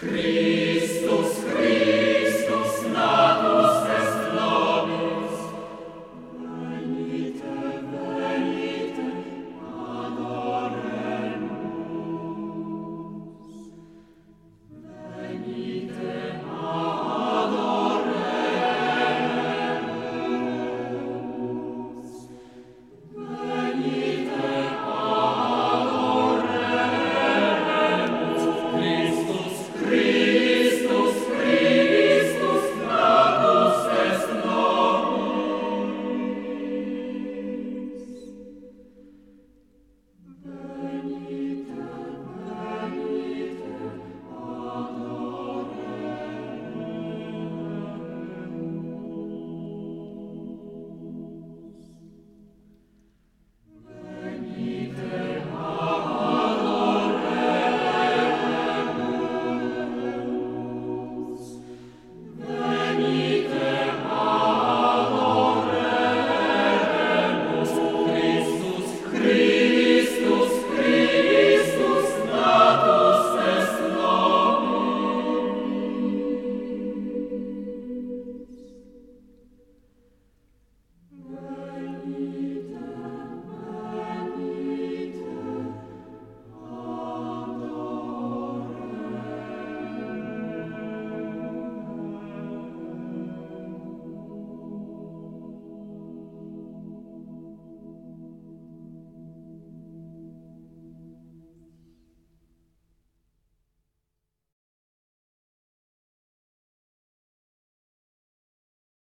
Christus.